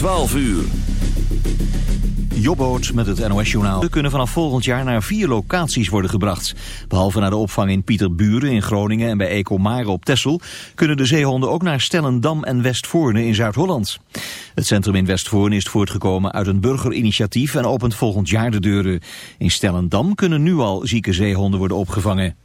12 uur. Jobboot met het NOS-journaal kunnen vanaf volgend jaar naar vier locaties worden gebracht. Behalve naar de opvang in Pieterburen in Groningen en bij Ecomare op Texel... kunnen de zeehonden ook naar Stellendam en Westvoorne in Zuid-Holland. Het centrum in Westvoorne is voortgekomen uit een burgerinitiatief... en opent volgend jaar de deuren. In Stellendam kunnen nu al zieke zeehonden worden opgevangen.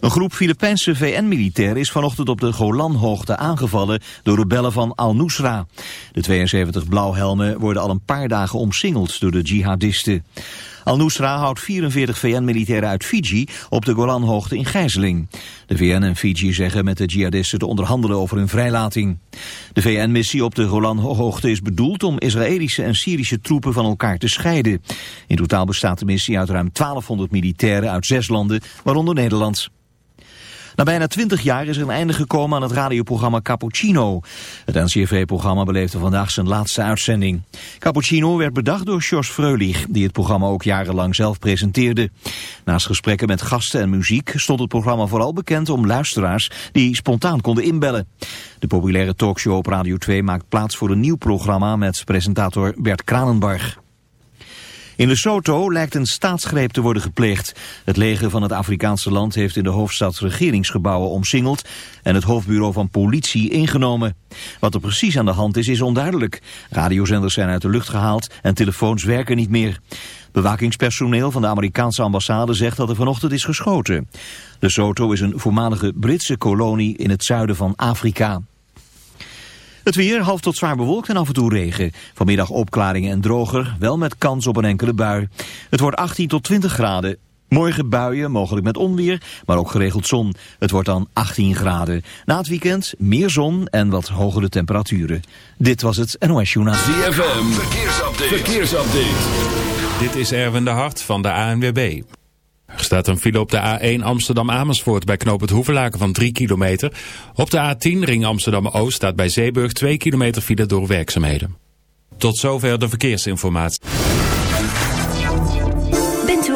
Een groep Filipijnse VN-militairen is vanochtend op de Golanhoogte aangevallen door rebellen van Al-Nusra. De 72 blauwhelmen worden al een paar dagen omsingeld door de jihadisten. Al-Nusra houdt 44 VN-militairen uit Fiji op de Golanhoogte in gijzeling. De VN en Fiji zeggen met de jihadisten te onderhandelen over hun vrijlating. De VN-missie op de Golanhoogte is bedoeld om Israëlische en Syrische troepen van elkaar te scheiden. In totaal bestaat de missie uit ruim 1200 militairen uit zes landen, waaronder Nederland. Na bijna twintig jaar is er een einde gekomen aan het radioprogramma Cappuccino. Het NCRV-programma beleefde vandaag zijn laatste uitzending. Cappuccino werd bedacht door Jos Freulich, die het programma ook jarenlang zelf presenteerde. Naast gesprekken met gasten en muziek stond het programma vooral bekend om luisteraars die spontaan konden inbellen. De populaire talkshow op Radio 2 maakt plaats voor een nieuw programma met presentator Bert Kranenbarg. In Lesotho lijkt een staatsgreep te worden gepleegd. Het leger van het Afrikaanse land heeft in de hoofdstad regeringsgebouwen omsingeld en het hoofdbureau van politie ingenomen. Wat er precies aan de hand is, is onduidelijk. Radiozenders zijn uit de lucht gehaald en telefoons werken niet meer. Bewakingspersoneel van de Amerikaanse ambassade zegt dat er vanochtend is geschoten. Lesotho is een voormalige Britse kolonie in het zuiden van Afrika. Het weer half tot zwaar bewolkt en af en toe regen. Vanmiddag opklaringen en droger, wel met kans op een enkele bui. Het wordt 18 tot 20 graden. Morgen buien, mogelijk met onweer, maar ook geregeld zon. Het wordt dan 18 graden. Na het weekend meer zon en wat hogere temperaturen. Dit was het NOS Journaal. ZFM, verkeersupdate. verkeersupdate. Dit is Erwin de Hart van de ANWB. Er staat een file op de A1 Amsterdam-Amersfoort bij knoop het van 3 kilometer. Op de A10 ring Amsterdam-Oost staat bij Zeeburg 2 kilometer file door werkzaamheden. Tot zover de verkeersinformatie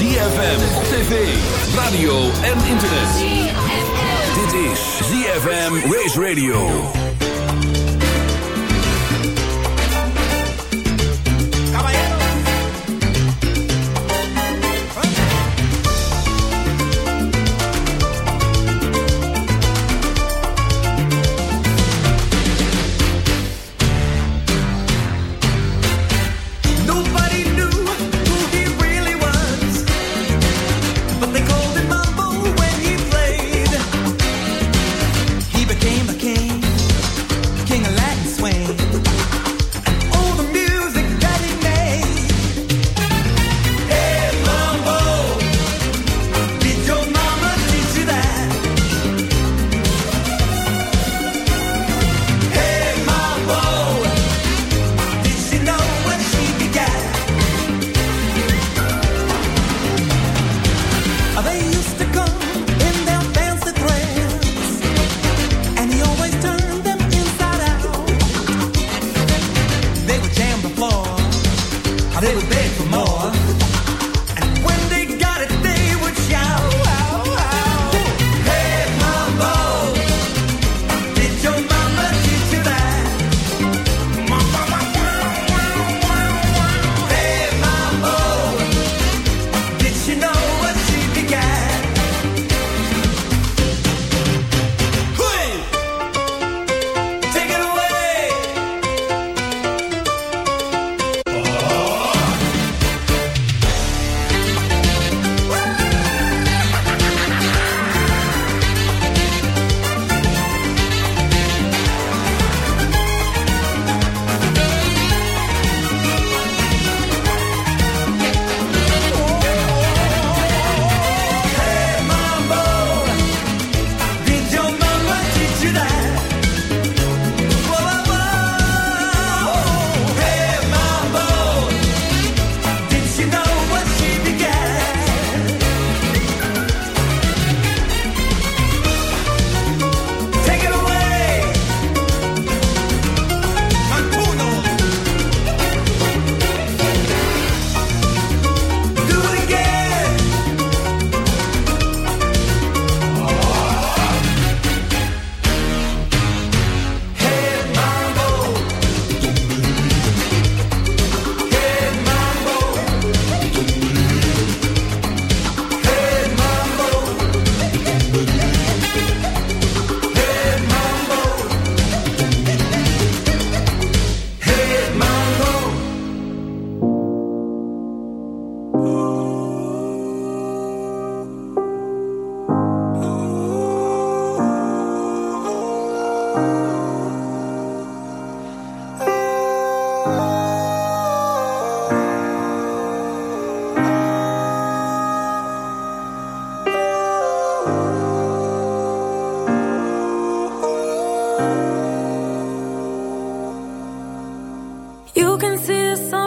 ZFM op tv, radio en internet. Dit is ZFM Race Radio.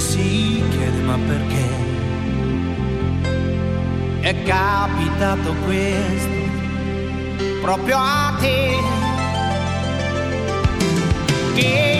si chiede ma perché è e capitato questo proprio a te. Che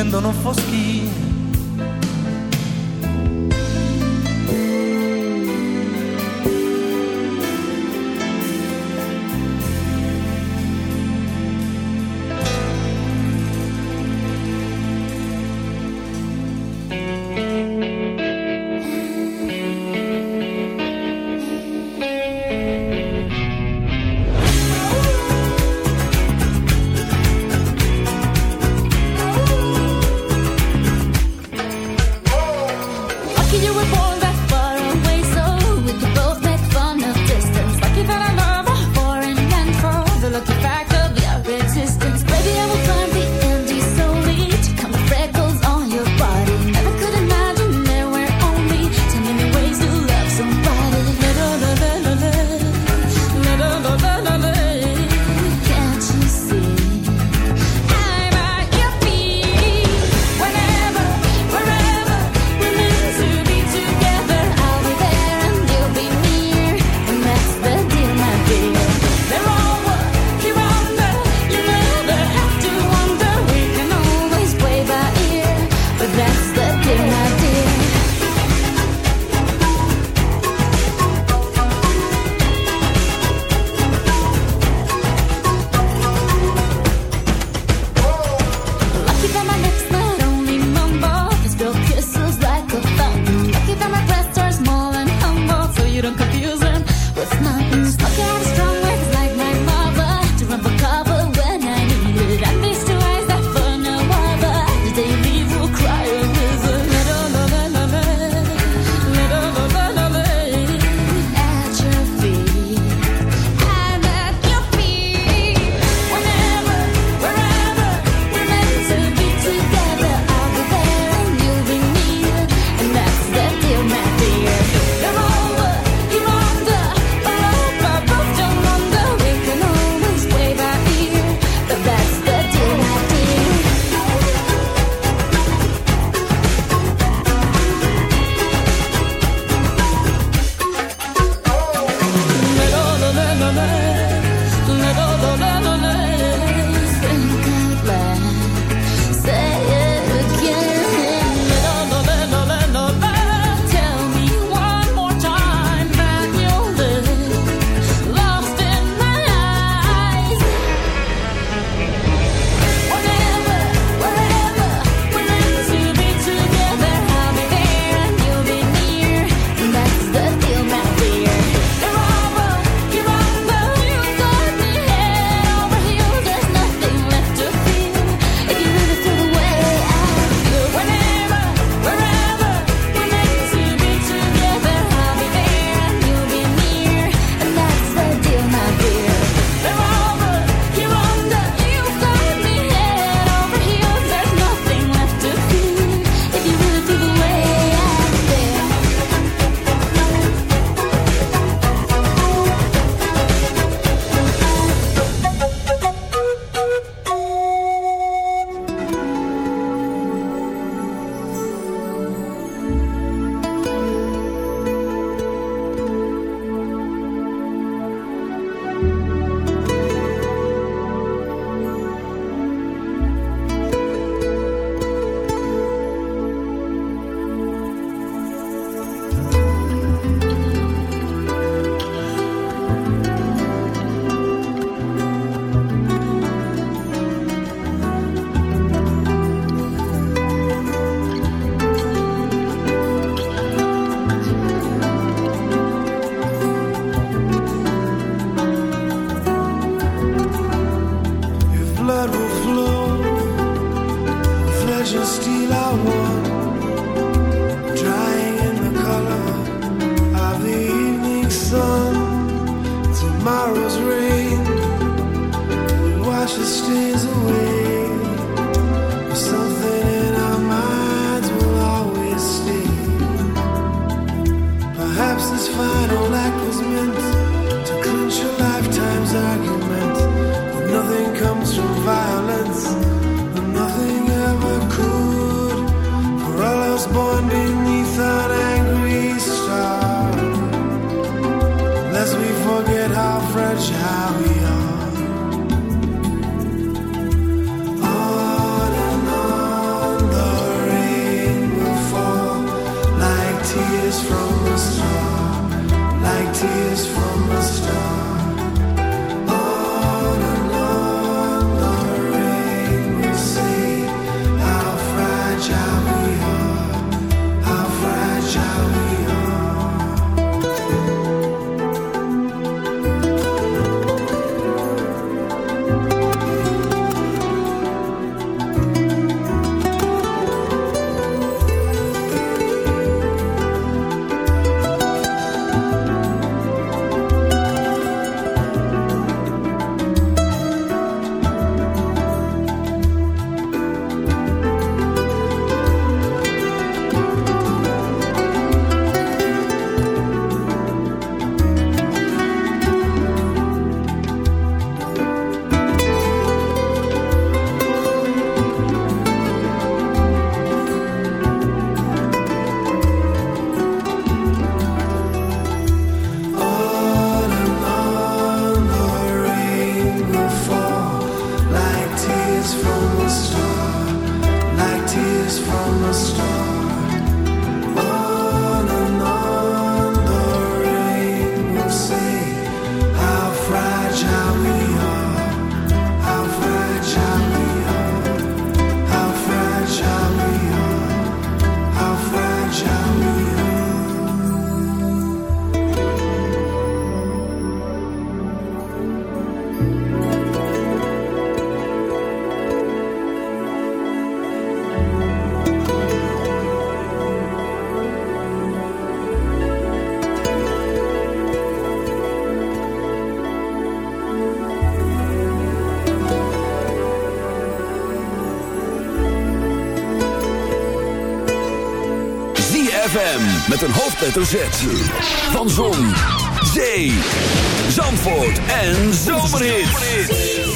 scendono foschi ZFM met een hoofdletter Z. Van Zon, Zee, Zandvoort en Zomerhits.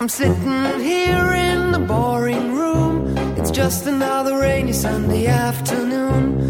I'm sitting here in the boring room. It's just another rainy Sunday afternoon.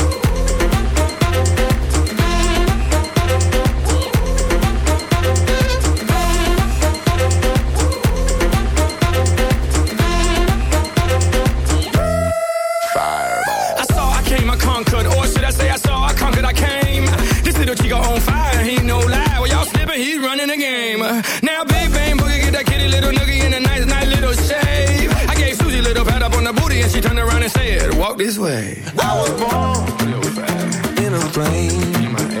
Now, big bang boogie, get that kitty little noogie in a nice, nice little shave. I gave Susie a little pat up on the booty, and she turned around and said, "Walk this way." I was born in a plane.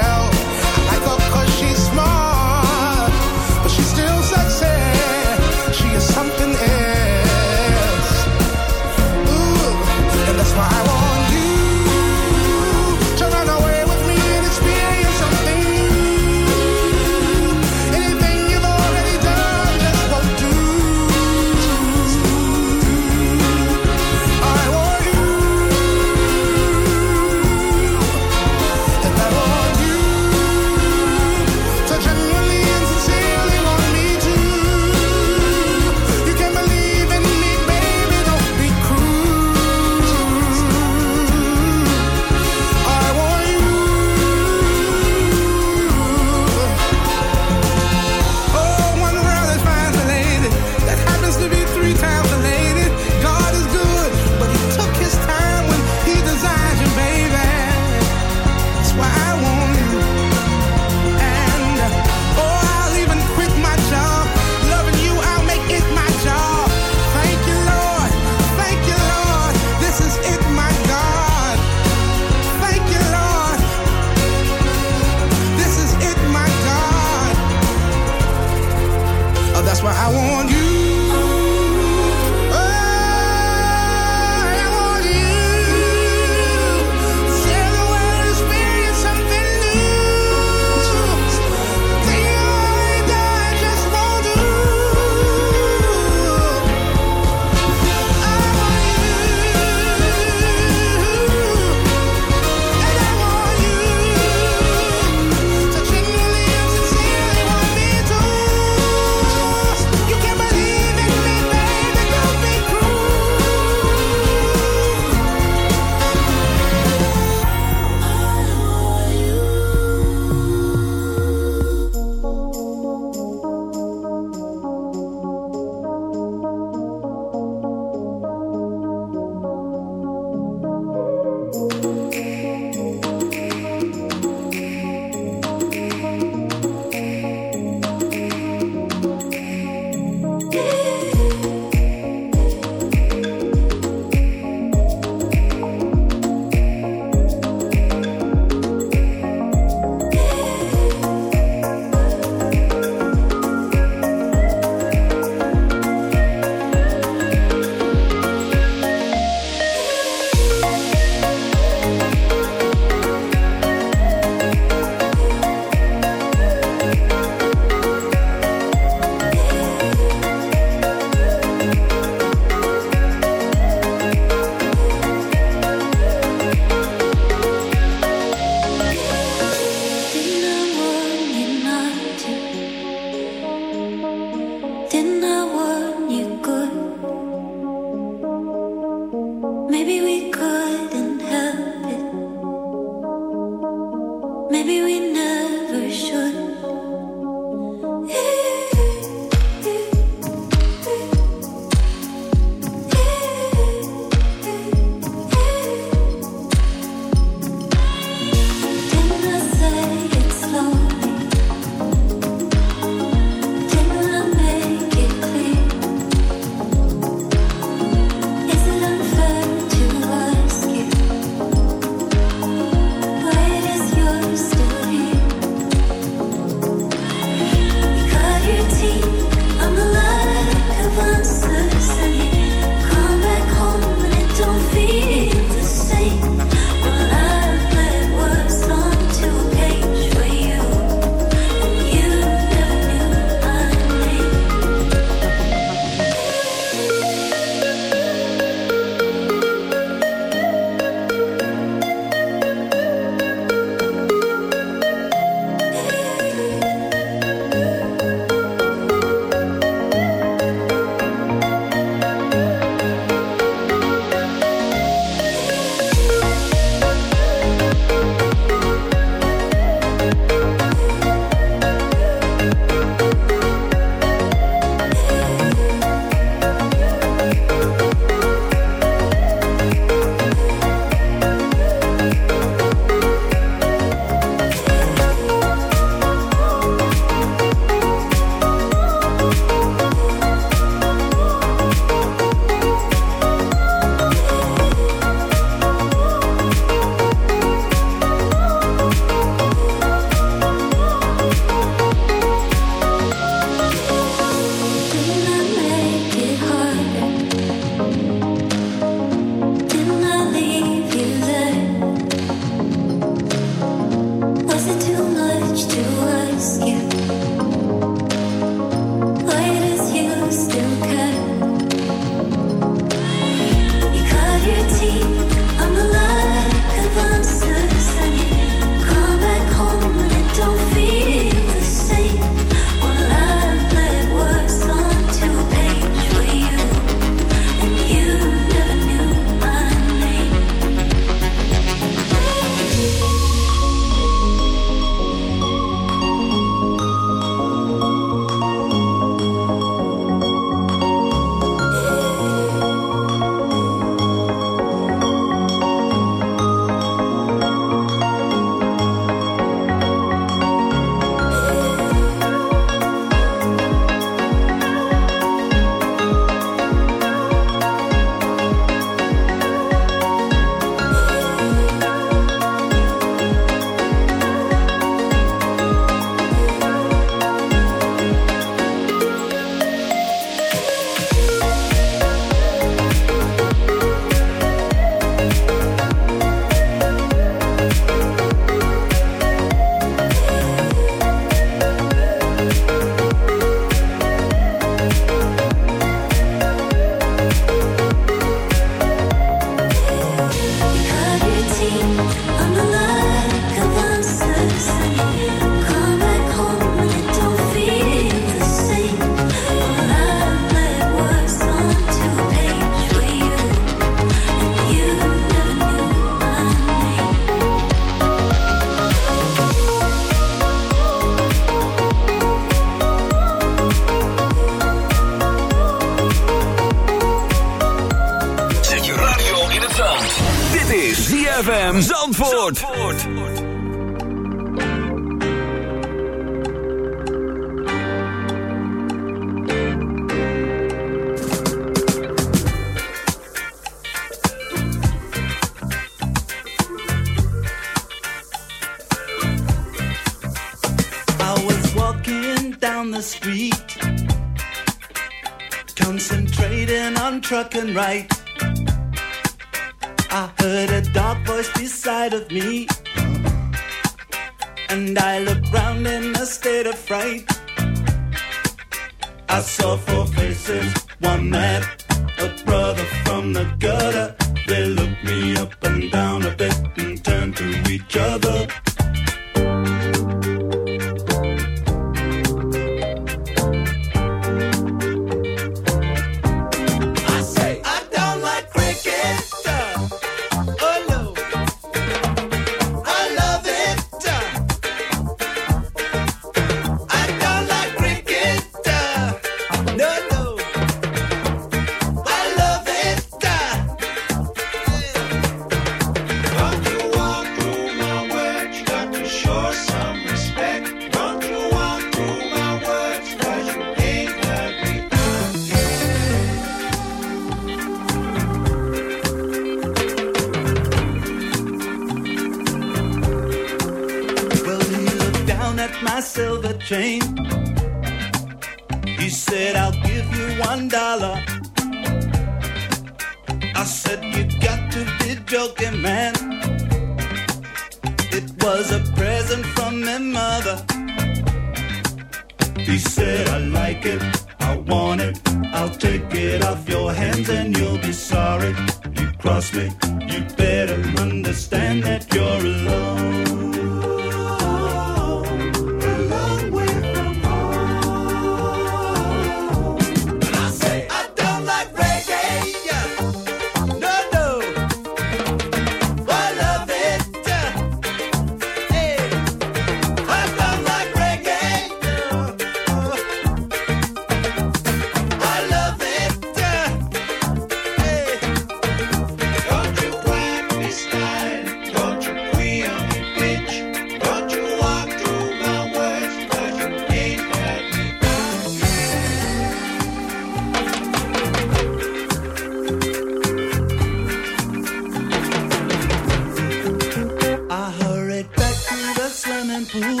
swimming pool,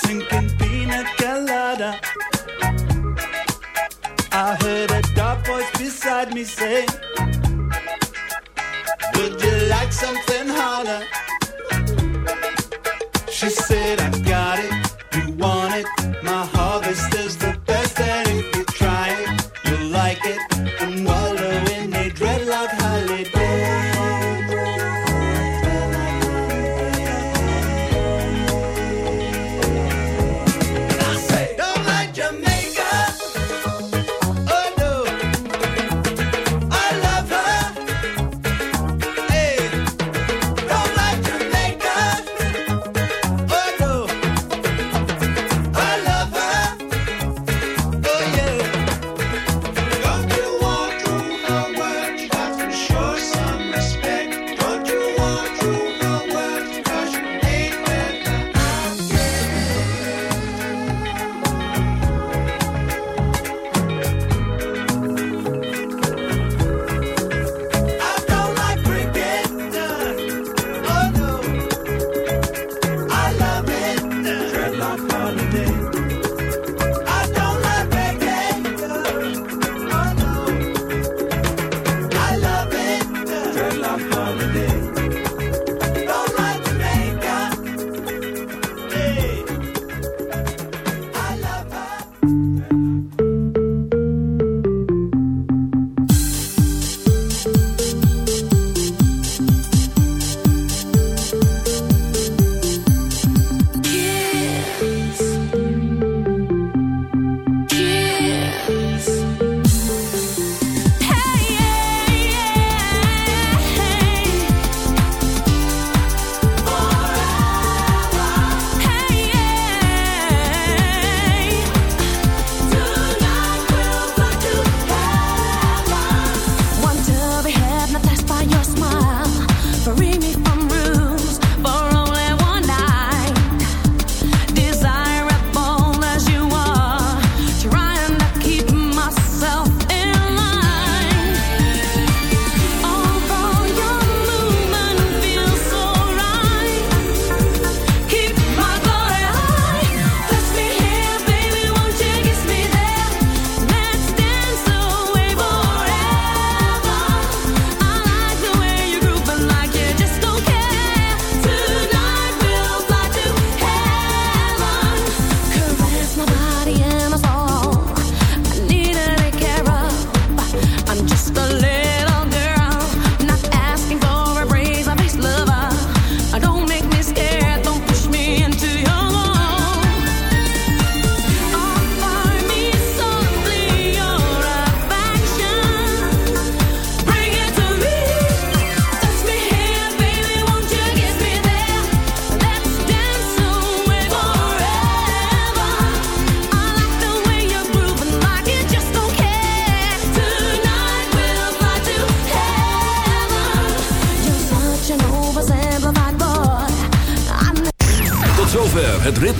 sinking pina colada. I heard a dark voice beside me say, Would you like something?